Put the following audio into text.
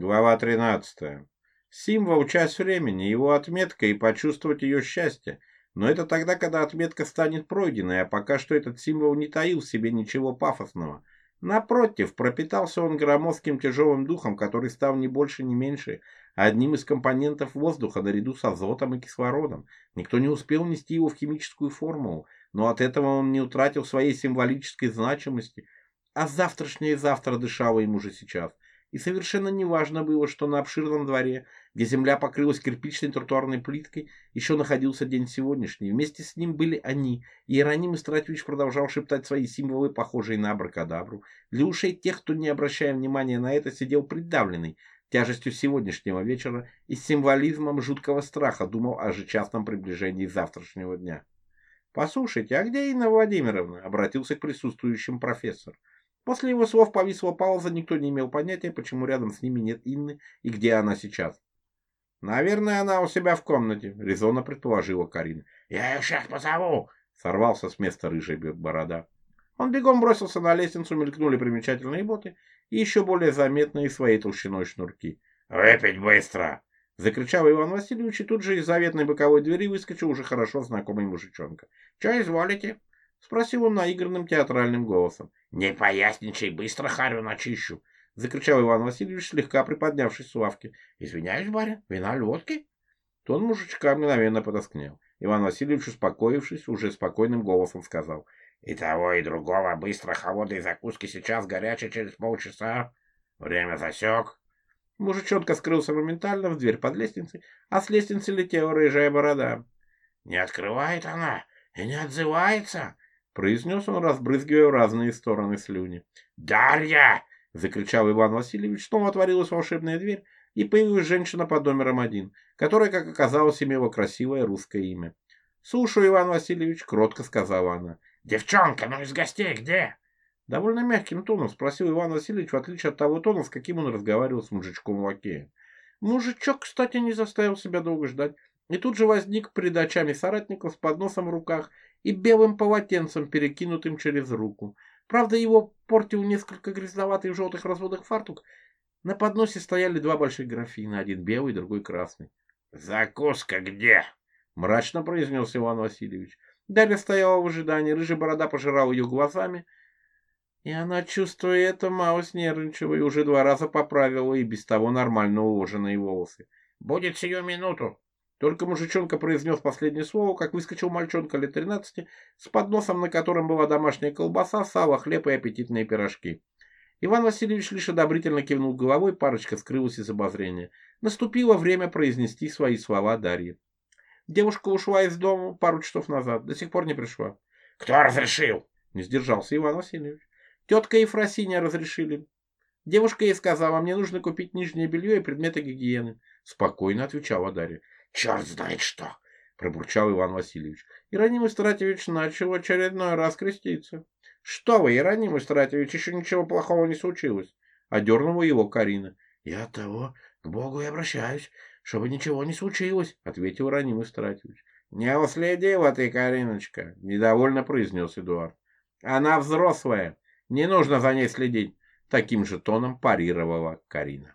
Глава 13. Символ – часть времени, его отметка и почувствовать ее счастье. Но это тогда, когда отметка станет пройденной, а пока что этот символ не таил в себе ничего пафосного. Напротив, пропитался он громоздким тяжелым духом, который стал не больше, не меньше, одним из компонентов воздуха наряду с азотом и кислородом. Никто не успел нести его в химическую формулу, но от этого он не утратил своей символической значимости. А завтрашнее завтра дышало им уже сейчас – и совершенно неважно было, что на обширном дворе, где земля покрылась кирпичной тротуарной плиткой, еще находился день сегодняшний. Вместе с ним были они, и Иероним Истратович продолжал шептать свои символы, похожие на абракадабру. Для ушей тех, кто, не обращая внимания на это, сидел придавленный тяжестью сегодняшнего вечера и символизмом жуткого страха, думал о же частном приближении завтрашнего дня. «Послушайте, а где Инна Владимировна?» — обратился к присутствующим профессор. После его слов повисла пауза, никто не имел понятия, почему рядом с ними нет Инны и где она сейчас. «Наверное, она у себя в комнате», — резонно предположила Карина. «Я ее сейчас позову!» — сорвался с места рыжая борода. Он бегом бросился на лестницу, мелькнули примечательные боты и еще более заметные своей толщиной шнурки. «Выпить быстро!» — закричал Иван Васильевич, и тут же из заветной боковой двери выскочил уже хорошо знакомый мужичонка. «Че изволите?» — спросил он наигранным театральным голосом. — Не поясничай, быстро харю начищу! — закричал Иван Васильевич, слегка приподнявшись с лавки. — Извиняюсь, барин, вина лодки? Тон мужичка мгновенно подоскнел. Иван Васильевич, успокоившись, уже спокойным голосом сказал. — И того, и другого быстро холодной закуски сейчас горячей через полчаса. Время засек. Мужичонка скрылся моментально в дверь под лестницей, а с лестницы летела рыжая борода. — Не открывает она и не отзывается, произнес он, разбрызгивая в разные стороны слюни. «Дарья!» — закричал Иван Васильевич, снова отворилась волшебная дверь, и появилась женщина под номером один, которая, как оказалось, имела красивое русское имя. «Слушаю, Иван Васильевич», — кротко сказала она. «Девчонка, ну из гостей где?» Довольно мягким тоном спросил Иван Васильевич, в отличие от того тона, с каким он разговаривал с мужичком в лакея. Мужичок, кстати, не заставил себя долго ждать и тут же возник перед очами соратников с подносом в руках и белым полотенцем, перекинутым через руку. Правда, его портил несколько грязноватых желтых разводах фартук. На подносе стояли два больших графина, один белый, другой красный. «Закуска где?» — мрачно произнес Иван Васильевич. Дарья стояла в ожидании, рыжая борода пожирала ее глазами, и она, чувствуя это, мало снервничала и уже два раза поправила и без того нормально уложенные волосы. «Будет сию минуту!» Только мужичонка произнес последнее слово, как выскочил мальчонка лет 13 с подносом, на котором была домашняя колбаса, сало, хлеб и аппетитные пирожки. Иван Васильевич лишь одобрительно кивнул головой, парочка скрылась из обозрения. Наступило время произнести свои слова Дарье. Девушка ушла из дома пару часов назад, до сих пор не пришла. «Кто разрешил?» — не сдержался Иван Васильевич. «Тетка Ефросиня разрешили. Девушка ей сказала, мне нужно купить нижнее белье и предметы гигиены спокойно отвечала Дарья. «Черт знает что!» — пробурчал Иван Васильевич. Ироним Истратьевич начал очередной раз креститься. «Что вы, Ироним Истратьевич, еще ничего плохого не случилось!» — одернула его Карина. «Я того к Богу и обращаюсь, чтобы ничего не случилось!» — ответил Ироним Истратьевич. «Не уследила ты, Кариночка!» — недовольно произнес Эдуард. «Она взрослая, не нужно за ней следить!» — таким же тоном парировала Карина.